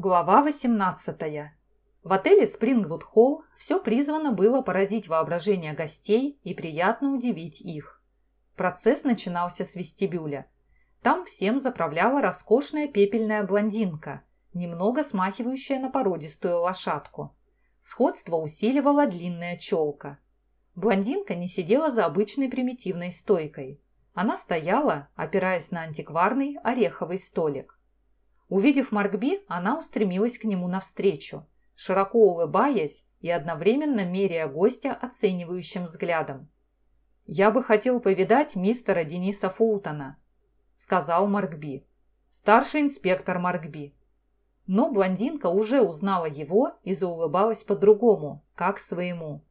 Глава 18. В отеле Спрингвуд Холл все призвано было поразить воображение гостей и приятно удивить их. Процесс начинался с вестибюля. Там всем заправляла роскошная пепельная блондинка, немного смахивающая на породистую лошадку. Сходство усиливала длинная челка. Блондинка не сидела за обычной примитивной стойкой. Она стояла, опираясь на антикварный ореховый столик. Увидев Маркби, она устремилась к нему навстречу, широко улыбаясь и одновременно меряя гостя оценивающим взглядом. «Я бы хотел повидать мистера Дениса Фултона», — сказал Маркби. «Старший инспектор Маркби». Но блондинка уже узнала его и заулыбалась по-другому, как своему.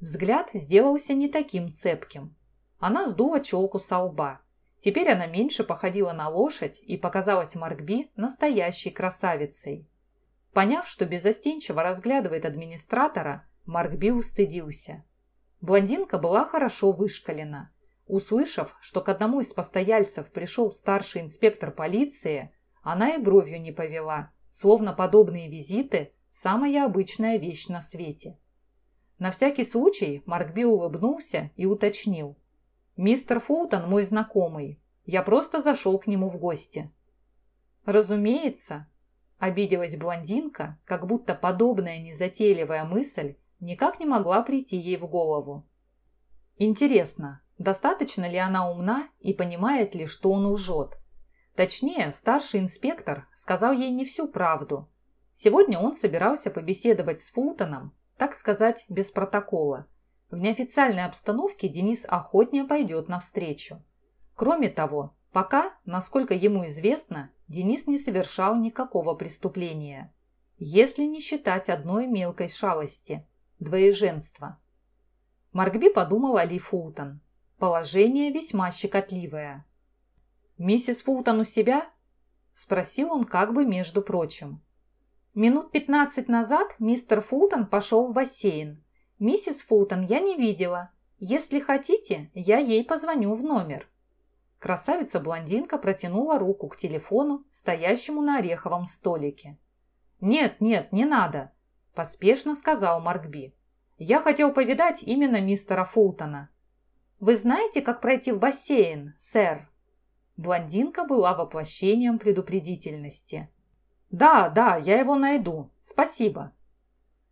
Взгляд сделался не таким цепким. Она сдула челку со лба. Теперь она меньше походила на лошадь и показалась Маркби настоящей красавицей. Поняв, что безостенчиво разглядывает администратора, Маркби устыдился. Блондинка была хорошо вышкалена. Услышав, что к одному из постояльцев пришел старший инспектор полиции, она и бровью не повела, словно подобные визиты – самая обычная вещь на свете. На всякий случай Маркби улыбнулся и уточнил – «Мистер Фултон мой знакомый. Я просто зашел к нему в гости». «Разумеется», – обиделась блондинка, как будто подобная незатейливая мысль никак не могла прийти ей в голову. Интересно, достаточно ли она умна и понимает ли, что он лжет? Точнее, старший инспектор сказал ей не всю правду. Сегодня он собирался побеседовать с Фултоном, так сказать, без протокола – в неофициальной обстановке Денис охотнее пойдет навстречу. Кроме того, пока, насколько ему известно, Денис не совершал никакого преступления. Если не считать одной мелкой шалости – двоеженства. Маркби о Ли Фултон. Положение весьма щекотливое. «Миссис Фултон у себя?» – спросил он как бы между прочим. Минут пятнадцать назад мистер Фултон пошел в бассейн, Миссис Фултон я не видела. Если хотите, я ей позвоню в номер». Красавица-блондинка протянула руку к телефону, стоящему на ореховом столике. «Нет, нет, не надо», – поспешно сказал Маркби. «Я хотел повидать именно мистера Фултона». «Вы знаете, как пройти в бассейн, сэр?» Блондинка была воплощением предупредительности. «Да, да, я его найду. Спасибо»,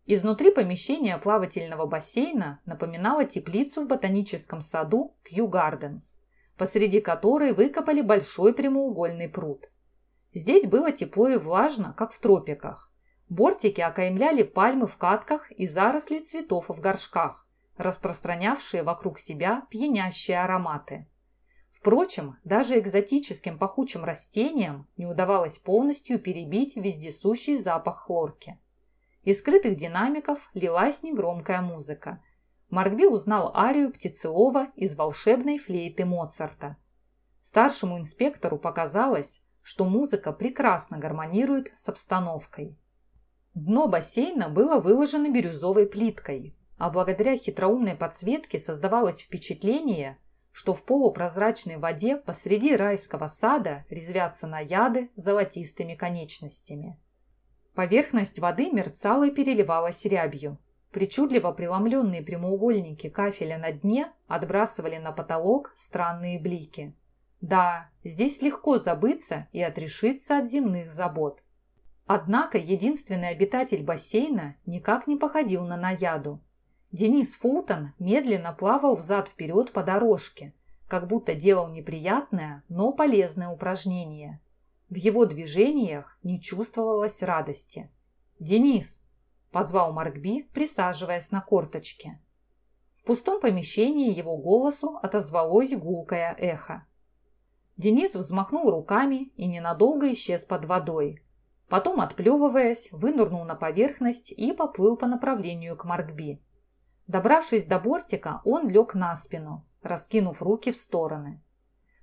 Изнутри помещения плавательного бассейна напоминало теплицу в ботаническом саду Кью Гарденс, посреди которой выкопали большой прямоугольный пруд. Здесь было тепло и влажно, как в тропиках. Бортики окаймляли пальмы в катках и заросли цветов в горшках, распространявшие вокруг себя пьянящие ароматы. Впрочем, даже экзотическим пахучим растениям не удавалось полностью перебить вездесущий запах хлорки. Из скрытых динамиков лилась негромкая музыка. Маркби узнал арию Птицелова из волшебной флейты Моцарта. Старшему инспектору показалось, что музыка прекрасно гармонирует с обстановкой. Дно бассейна было выложено бирюзовой плиткой, а благодаря хитроумной подсветке создавалось впечатление, что в полупрозрачной воде посреди райского сада резвятся наяды золотистыми конечностями. Поверхность воды мерцала и переливалась рябью. Причудливо преломленные прямоугольники кафеля на дне отбрасывали на потолок странные блики. Да, здесь легко забыться и отрешиться от земных забот. Однако единственный обитатель бассейна никак не походил на наяду. Денис Фултон медленно плавал взад-вперед по дорожке, как будто делал неприятное, но полезное упражнение. В его движениях не чувствовалось радости. «Денис!» – позвал Маркби, присаживаясь на корточке. В пустом помещении его голосу отозвалось гулкое эхо. Денис взмахнул руками и ненадолго исчез под водой. Потом, отплевываясь, вынырнул на поверхность и поплыл по направлению к Маркби. Добравшись до бортика, он лег на спину, раскинув руки в стороны.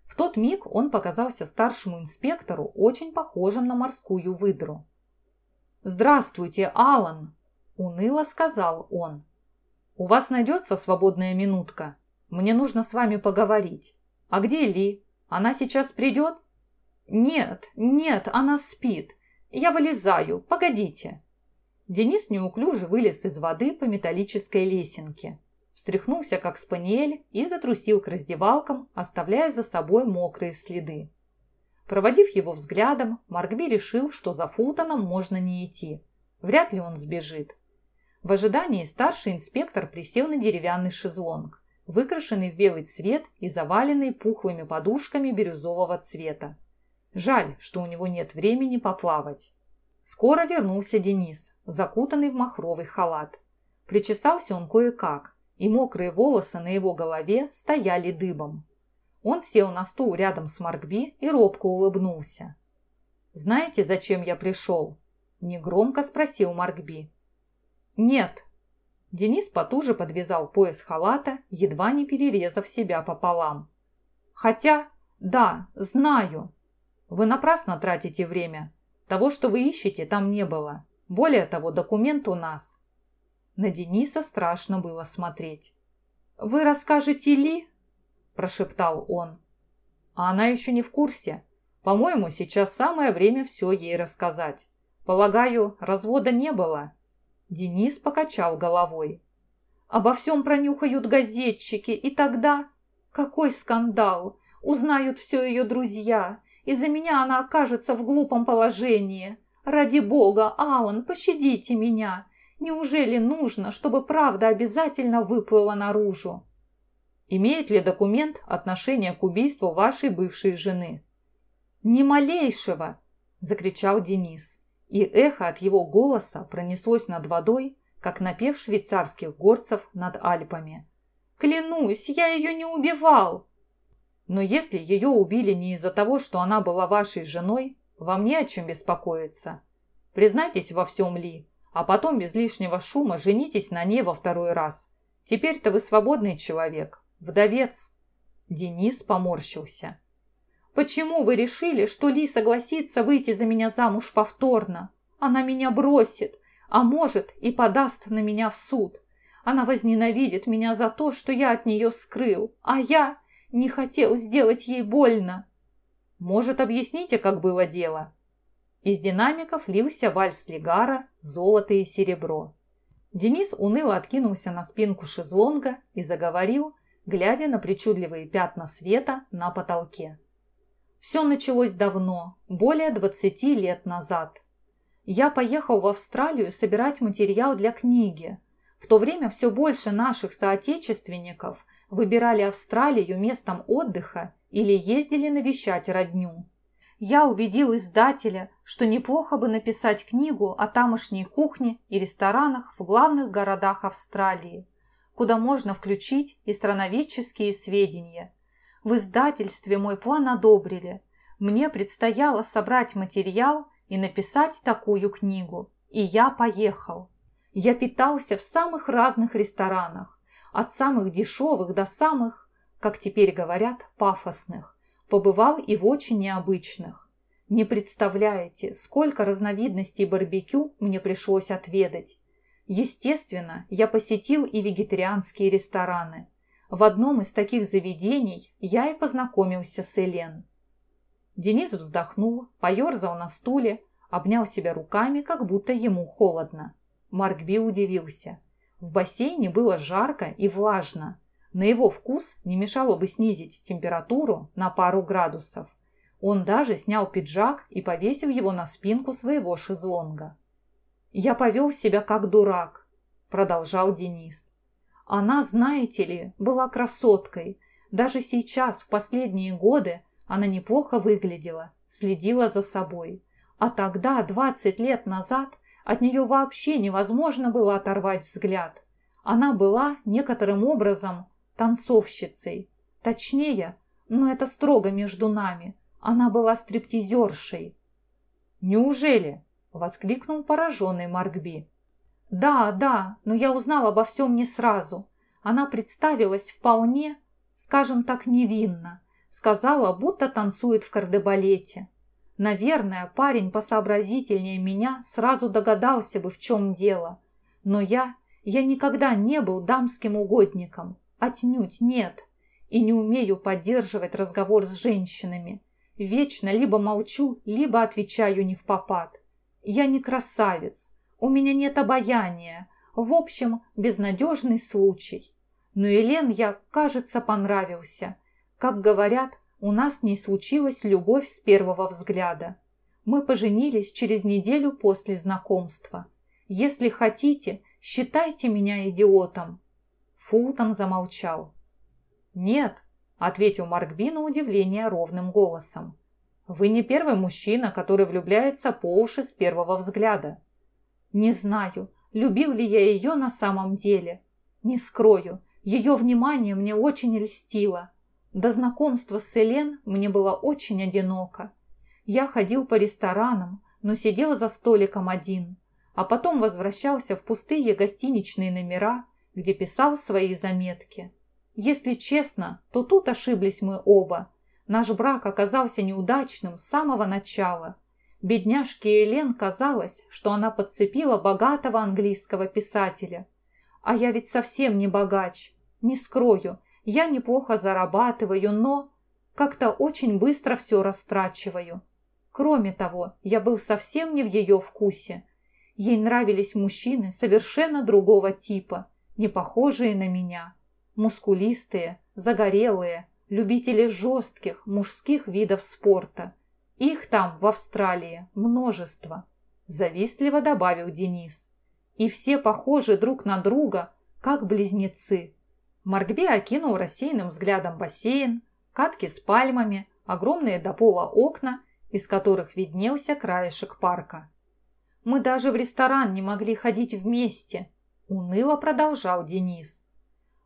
В тот миг он показался старшему инспектору очень похожим на морскую выдру. «Здравствуйте, Алан!» – уныло сказал он. «У вас найдется свободная минутка? Мне нужно с вами поговорить. А где Ли? Она сейчас придет?» «Нет, нет, она спит. Я вылезаю, погодите!» Денис неуклюже вылез из воды по металлической лесенке, встряхнулся как спаниель и затрусил к раздевалкам, оставляя за собой мокрые следы. Проводив его взглядом, Маркби решил, что за Фултоном можно не идти. Вряд ли он сбежит. В ожидании старший инспектор присел на деревянный шезлонг, выкрашенный в белый цвет и заваленный пухлыми подушками бирюзового цвета. Жаль, что у него нет времени поплавать. Скоро вернулся Денис, закутанный в махровый халат. Причесался он кое-как, и мокрые волосы на его голове стояли дыбом. Он сел на стул рядом с Маркби и робко улыбнулся. «Знаете, зачем я пришел?» – негромко спросил Маркби. «Нет». Денис потуже подвязал пояс халата, едва не перерезав себя пополам. «Хотя, да, знаю. Вы напрасно тратите время. Того, что вы ищете, там не было. Более того, документ у нас». На Дениса страшно было смотреть. «Вы расскажете Ли?» – прошептал он. «А она еще не в курсе. По-моему, сейчас самое время все ей рассказать. Полагаю, развода не было?» Денис покачал головой. «Обо всем пронюхают газетчики, и тогда...» «Какой скандал! Узнают все ее друзья. Из-за меня она окажется в глупом положении. Ради бога, Алан, пощадите меня. Неужели нужно, чтобы правда обязательно выплыла наружу?» «Имеет ли документ отношение к убийству вашей бывшей жены?» «Ни малейшего!» – закричал Денис и эхо от его голоса пронеслось над водой, как напев швейцарских горцев над Альпами. «Клянусь, я ее не убивал!» «Но если ее убили не из-за того, что она была вашей женой, вам не о чем беспокоиться. Признайтесь во всем Ли, а потом без лишнего шума женитесь на ней во второй раз. Теперь-то вы свободный человек, вдовец». Денис поморщился. Почему вы решили, что Ли согласится выйти за меня замуж повторно? Она меня бросит, а может и подаст на меня в суд. Она возненавидит меня за то, что я от нее скрыл, а я не хотел сделать ей больно. Может, объясните, как было дело?» Из динамиков лился вальс Легара «Золото и серебро». Денис уныло откинулся на спинку шезлонга и заговорил, глядя на причудливые пятна света на потолке. Все началось давно, более 20 лет назад. Я поехал в Австралию собирать материал для книги. В то время все больше наших соотечественников выбирали Австралию местом отдыха или ездили навещать родню. Я убедил издателя, что неплохо бы написать книгу о тамошней кухне и ресторанах в главных городах Австралии, куда можно включить и страноведческие сведения – в издательстве мой план одобрили. Мне предстояло собрать материал и написать такую книгу. И я поехал. Я питался в самых разных ресторанах, от самых дешевых до самых, как теперь говорят, пафосных. Побывал и в очень необычных. Не представляете, сколько разновидностей барбекю мне пришлось отведать. Естественно, я посетил и вегетарианские рестораны – в одном из таких заведений я и познакомился с Элен. Денис вздохнул, поерзал на стуле, обнял себя руками, как будто ему холодно. Маркби удивился. В бассейне было жарко и влажно. На его вкус не мешало бы снизить температуру на пару градусов. Он даже снял пиджак и повесил его на спинку своего шезлонга. «Я повел себя как дурак», – продолжал Денис. Она, знаете ли, была красоткой. Даже сейчас, в последние годы, она неплохо выглядела, следила за собой. А тогда, 20 лет назад, от нее вообще невозможно было оторвать взгляд. Она была некоторым образом танцовщицей. Точнее, но это строго между нами, она была стриптизершей. «Неужели?» – воскликнул пораженный Маркби. Да, да, но я узнал обо всем не сразу. Она представилась вполне, скажем так, невинно. Сказала, будто танцует в кардебалете. Наверное, парень посообразительнее меня сразу догадался бы, в чем дело. Но я, я никогда не был дамским угодником. Отнюдь нет. И не умею поддерживать разговор с женщинами. Вечно либо молчу, либо отвечаю не в попад. Я не красавец, у меня нет обаяния, в общем, безнадежный случай. Но Елен я, кажется, понравился. Как говорят, у нас не случилась любовь с первого взгляда. Мы поженились через неделю после знакомства. Если хотите, считайте меня идиотом». Фултон замолчал. «Нет», – ответил Маркби на удивление ровным голосом. «Вы не первый мужчина, который влюбляется по уши с первого взгляда». «Не знаю, любил ли я ее на самом деле. Не скрою, ее внимание мне очень льстило. До знакомства с Элен мне было очень одиноко. Я ходил по ресторанам, но сидел за столиком один, а потом возвращался в пустые гостиничные номера, где писал свои заметки. Если честно, то тут ошиблись мы оба. Наш брак оказался неудачным с самого начала. Бедняжке Элен казалось, что она подцепила богатого английского писателя. А я ведь совсем не богач. Не скрою, я неплохо зарабатываю, но как-то очень быстро все растрачиваю. Кроме того, я был совсем не в ее вкусе. Ей нравились мужчины совершенно другого типа, не похожие на меня. Мускулистые, загорелые, любители жестких мужских видов спорта. Их там, в Австралии, множество. Завистливо добавил Денис. И все похожи друг на друга, как близнецы. Маркби окинул рассеянным взглядом бассейн, катки с пальмами, огромные до пола окна, из которых виднелся краешек парка. «Мы даже в ресторан не могли ходить вместе», – уныло продолжал Денис.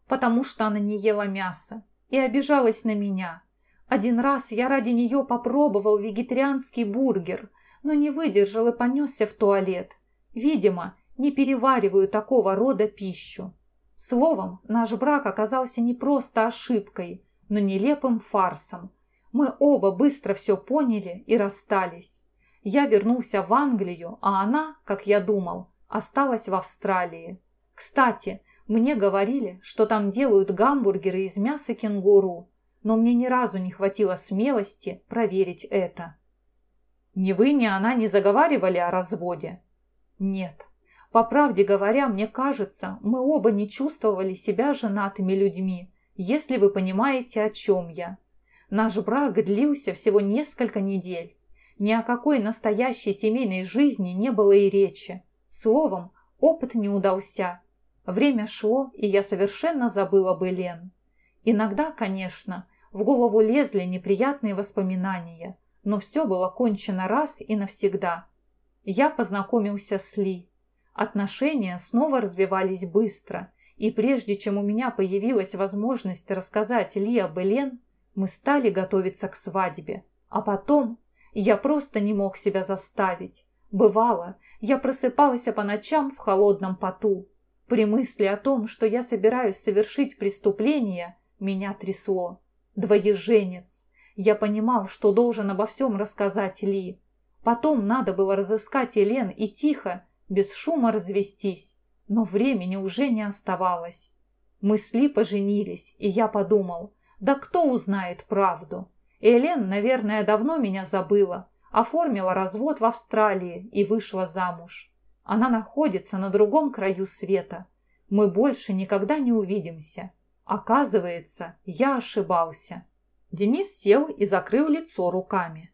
«Потому что она не ела мясо и обижалась на меня. Один раз я ради нее попробовал вегетарианский бургер, но не выдержал и понесся в туалет. Видимо, не перевариваю такого рода пищу. Словом, наш брак оказался не просто ошибкой, но нелепым фарсом. Мы оба быстро все поняли и расстались. Я вернулся в Англию, а она, как я думал, осталась в Австралии. Кстати, мне говорили, что там делают гамбургеры из мяса кенгуру, но мне ни разу не хватило смелости проверить это. Ни вы, ни она не заговаривали о разводе? Нет. По правде говоря, мне кажется, мы оба не чувствовали себя женатыми людьми, если вы понимаете, о чем я. Наш брак длился всего несколько недель. Ни о какой настоящей семейной жизни не было и речи. Словом, опыт не удался. Время шло, и я совершенно забыла бы Лен. Иногда, конечно, в голову лезли неприятные воспоминания, но все было кончено раз и навсегда. Я познакомился с Ли. Отношения снова развивались быстро, и прежде чем у меня появилась возможность рассказать Ли об Элен, мы стали готовиться к свадьбе. А потом я просто не мог себя заставить. Бывало, я просыпался по ночам в холодном поту. При мысли о том, что я собираюсь совершить преступление, меня трясло. Двоеженец. Я понимал, что должен обо всем рассказать Ли. Потом надо было разыскать Елен и тихо, без шума развестись, но времени уже не оставалось. Мы с Ли поженились, и я подумал, да кто узнает правду? Элен, наверное, давно меня забыла, оформила развод в Австралии и вышла замуж. Она находится на другом краю света. Мы больше никогда не увидимся. Оказывается, я ошибался. Денис сел и закрыл лицо руками.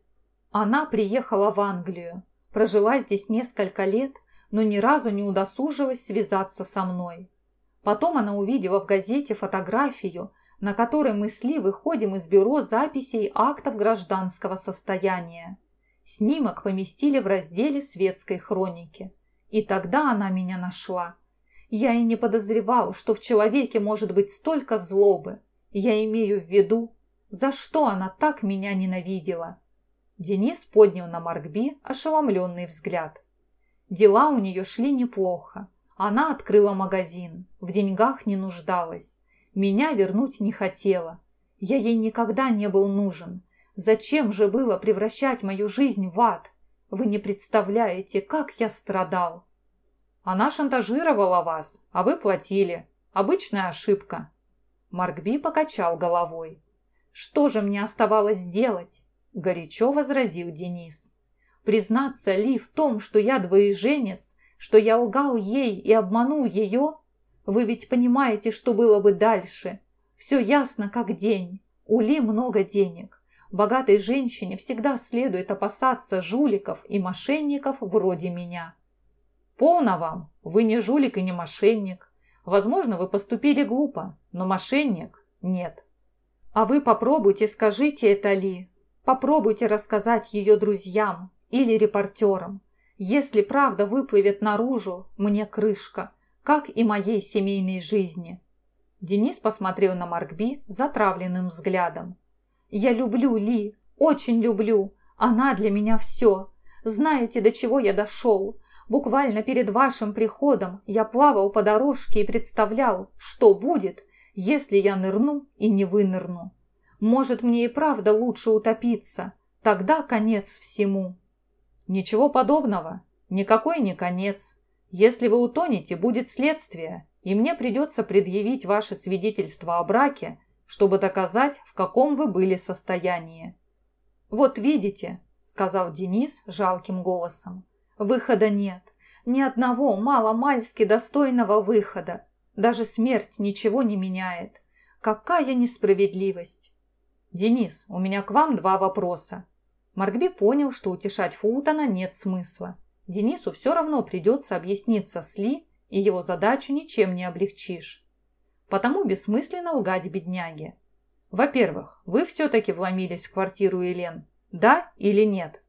Она приехала в Англию, прожила здесь несколько лет – но ни разу не удосужилась связаться со мной. Потом она увидела в газете фотографию, на которой мы с Ли выходим из бюро записей актов гражданского состояния. Снимок поместили в разделе светской хроники. И тогда она меня нашла. Я и не подозревал, что в человеке может быть столько злобы. Я имею в виду, за что она так меня ненавидела. Денис поднял на Маркби ошеломленный взгляд. Дела у нее шли неплохо. Она открыла магазин, в деньгах не нуждалась. Меня вернуть не хотела. Я ей никогда не был нужен. Зачем же было превращать мою жизнь в ад? Вы не представляете, как я страдал. Она шантажировала вас, а вы платили. Обычная ошибка. Маркби покачал головой. Что же мне оставалось делать? Горячо возразил Денис. Признаться ли в том, что я двоеженец, что я лгал ей и обманул ее? Вы ведь понимаете, что было бы дальше. Все ясно, как день. У Ли много денег. Богатой женщине всегда следует опасаться жуликов и мошенников вроде меня. Полно вам, вы не жулик и не мошенник. Возможно, вы поступили глупо, но мошенник нет. А вы попробуйте, скажите это Ли. Попробуйте рассказать ее друзьям или репортерам. Если правда выплывет наружу, мне крышка, как и моей семейной жизни. Денис посмотрел на Маркби затравленным взглядом. «Я люблю Ли, очень люблю. Она для меня все. Знаете, до чего я дошел? Буквально перед вашим приходом я плавал по дорожке и представлял, что будет, если я нырну и не вынырну. Может, мне и правда лучше утопиться. Тогда конец всему». «Ничего подобного. Никакой не конец. Если вы утонете, будет следствие, и мне придется предъявить ваше свидетельство о браке, чтобы доказать, в каком вы были состоянии. «Вот видите», – сказал Денис жалким голосом, – «выхода нет. Ни одного мало-мальски достойного выхода. Даже смерть ничего не меняет. Какая несправедливость!» «Денис, у меня к вам два вопроса». Маркби понял, что утешать Фултона нет смысла. Денису все равно придется объясниться с Ли и его задачу ничем не облегчишь. Потому бессмысленно лгать бедняге. Во-первых, вы все-таки вломились в квартиру Елен, да или нет?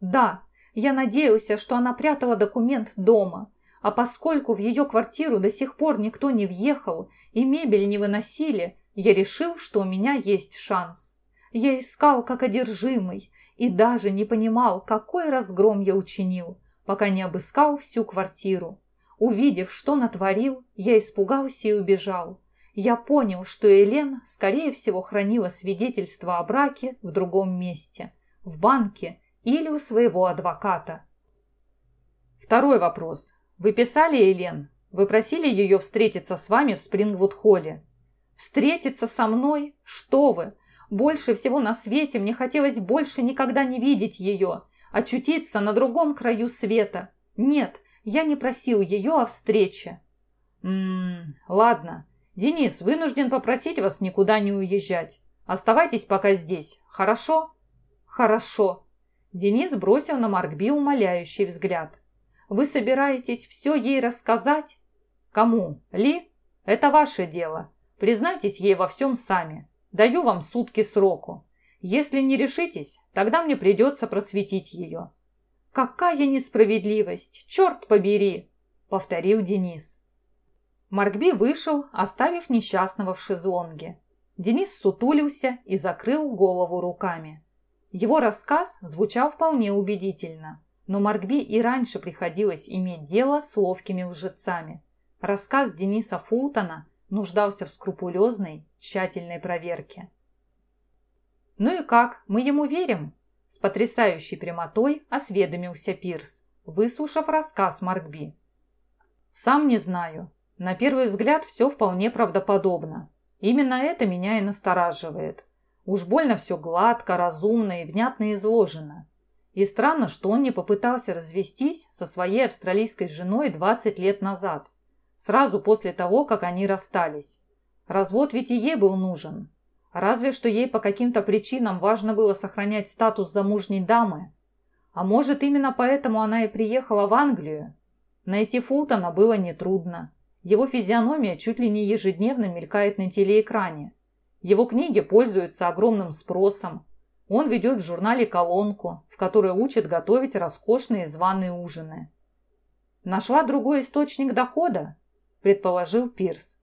Да, я надеялся, что она прятала документ дома, а поскольку в ее квартиру до сих пор никто не въехал и мебель не выносили, я решил, что у меня есть шанс. Я искал как одержимый и даже не понимал, какой разгром я учинил, пока не обыскал всю квартиру. Увидев, что натворил, я испугался и убежал. Я понял, что Элен, скорее всего, хранила свидетельство о браке в другом месте, в банке или у своего адвоката. Второй вопрос. Вы писали Элен? Вы просили ее встретиться с вами в Спрингвуд-холле? Встретиться со мной? Что вы? Больше всего на свете мне хотелось больше никогда не видеть ее, очутиться на другом краю света. Нет, я не просил ее о встрече. Ммм, ладно. Денис, вынужден попросить вас никуда не уезжать. Оставайтесь пока здесь, хорошо? Хорошо. Денис бросил на Маркби умоляющий взгляд. Вы собираетесь все ей рассказать? Кому? Ли? Это ваше дело. Признайтесь ей во всем сами. Даю вам сутки сроку. Если не решитесь, тогда мне придется просветить ее. «Какая несправедливость! Черт побери!» – повторил Денис. Маркби вышел, оставив несчастного в шезлонге. Денис сутулился и закрыл голову руками. Его рассказ звучал вполне убедительно, но Маркби и раньше приходилось иметь дело с ловкими лжецами. Рассказ Дениса Фултона нуждался в скрупулезной, тщательной проверке. «Ну и как, мы ему верим?» С потрясающей прямотой осведомился Пирс, выслушав рассказ Маркби. «Сам не знаю. На первый взгляд все вполне правдоподобно. Именно это меня и настораживает. Уж больно все гладко, разумно и внятно изложено. И странно, что он не попытался развестись со своей австралийской женой 20 лет назад, сразу после того, как они расстались. Развод ведь и ей был нужен, Разве что ей по каким-то причинам важно было сохранять статус замужней дамы. А может, именно поэтому она и приехала в Англию? Найти Фултона было нетрудно. Его физиономия чуть ли не ежедневно мелькает на телеэкране. Его книги пользуются огромным спросом. Он ведет в журнале колонку, в которой учит готовить роскошные званые ужины. «Нашла другой источник дохода?» – предположил Пирс.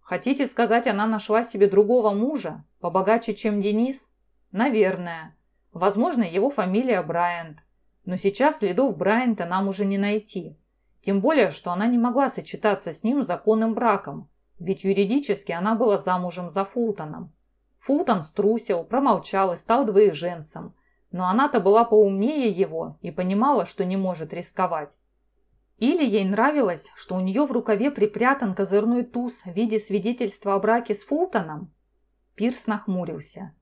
«Хотите сказать, она нашла себе другого мужа, Побогаче, чем Денис? Наверное. Возможно, его фамилия Брайант. Но сейчас следов Брайанта нам уже не найти. Тем более, что она не могла сочетаться с ним законным браком, ведь юридически она была замужем за Фултоном. Фултон струсил, промолчал и стал двоеженцем. Но она-то была поумнее его и понимала, что не может рисковать. Или ей нравилось, что у нее в рукаве припрятан козырной туз в виде свидетельства о браке с Фултоном? Пирс нахмурился.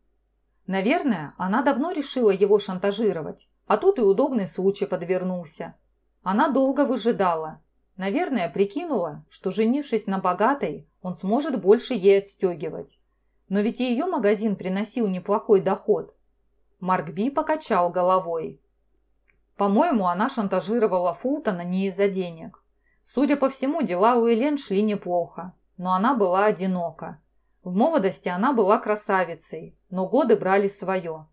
Наверное, она давно решила его шантажировать, А тут и удобный случай подвернулся. Она долго выжидала. Наверное, прикинула, что женившись на богатой, он сможет больше ей отстегивать. Но ведь и ее магазин приносил неплохой доход. Марк Би покачал головой. По-моему, она шантажировала Фултона не из-за денег. Судя по всему, дела у Элен шли неплохо, но она была одинока. В молодости она была красавицей, но годы брали свое.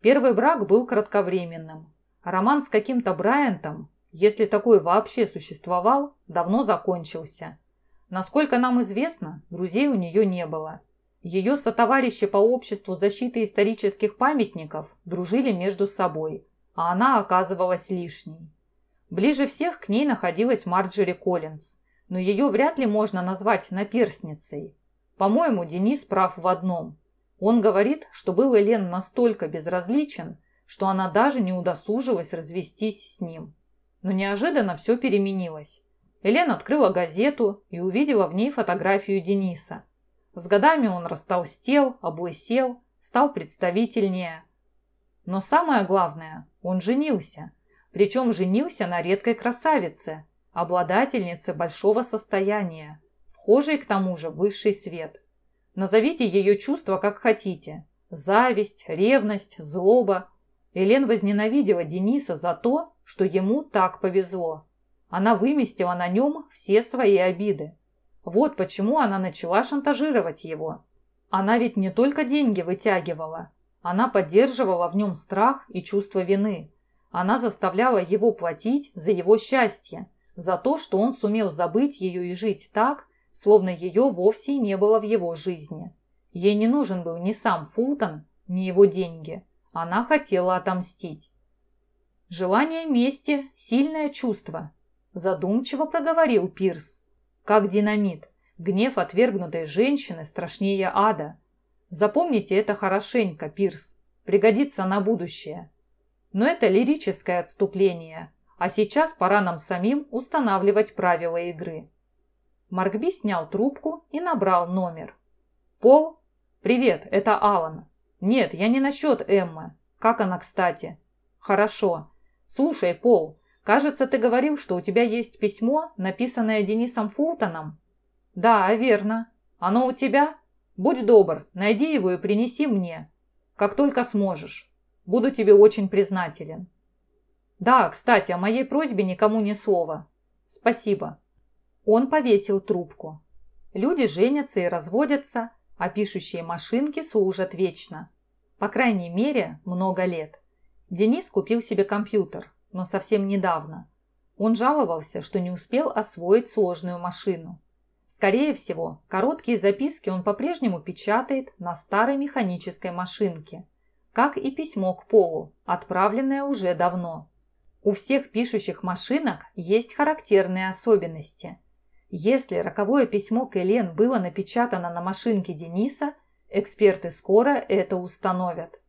Первый брак был кратковременным. роман с каким-то Брайантом, если такой вообще существовал, давно закончился. Насколько нам известно, друзей у нее не было. Ее сотоварищи по обществу защиты исторических памятников дружили между собой – а она оказывалась лишней. Ближе всех к ней находилась Марджери Коллинз, но ее вряд ли можно назвать наперсницей. По-моему, Денис прав в одном. Он говорит, что был Элен настолько безразличен, что она даже не удосужилась развестись с ним. Но неожиданно все переменилось. Элен открыла газету и увидела в ней фотографию Дениса. С годами он растолстел, облысел, стал представительнее – но самое главное, он женился. Причем женился на редкой красавице, обладательнице большого состояния, вхожей к тому же высший свет. Назовите ее чувства как хотите. Зависть, ревность, злоба. Элен возненавидела Дениса за то, что ему так повезло. Она выместила на нем все свои обиды. Вот почему она начала шантажировать его. Она ведь не только деньги вытягивала, она поддерживала в нем страх и чувство вины. Она заставляла его платить за его счастье, за то, что он сумел забыть ее и жить так, словно ее вовсе не было в его жизни. Ей не нужен был ни сам Фултон, ни его деньги. Она хотела отомстить. «Желание мести – сильное чувство», – задумчиво проговорил Пирс. «Как динамит. Гнев отвергнутой женщины страшнее ада. Запомните это хорошенько, Пирс. Пригодится на будущее. Но это лирическое отступление, а сейчас пора нам самим устанавливать правила игры. Маркби снял трубку и набрал номер. «Пол? Привет, это Алан. Нет, я не насчет Эммы. Как она, кстати?» «Хорошо. Слушай, Пол, кажется, ты говорил, что у тебя есть письмо, написанное Денисом Фултоном?» «Да, верно. Оно у тебя?» Будь добр, найди его и принеси мне, как только сможешь. Буду тебе очень признателен. Да, кстати, о моей просьбе никому ни слова. Спасибо. Он повесил трубку. Люди женятся и разводятся, а пишущие машинки служат вечно. По крайней мере, много лет. Денис купил себе компьютер, но совсем недавно. Он жаловался, что не успел освоить сложную машину. Скорее всего, короткие записки он по-прежнему печатает на старой механической машинке, как и письмо к Полу, отправленное уже давно. У всех пишущих машинок есть характерные особенности. Если роковое письмо к Элен было напечатано на машинке Дениса, эксперты скоро это установят.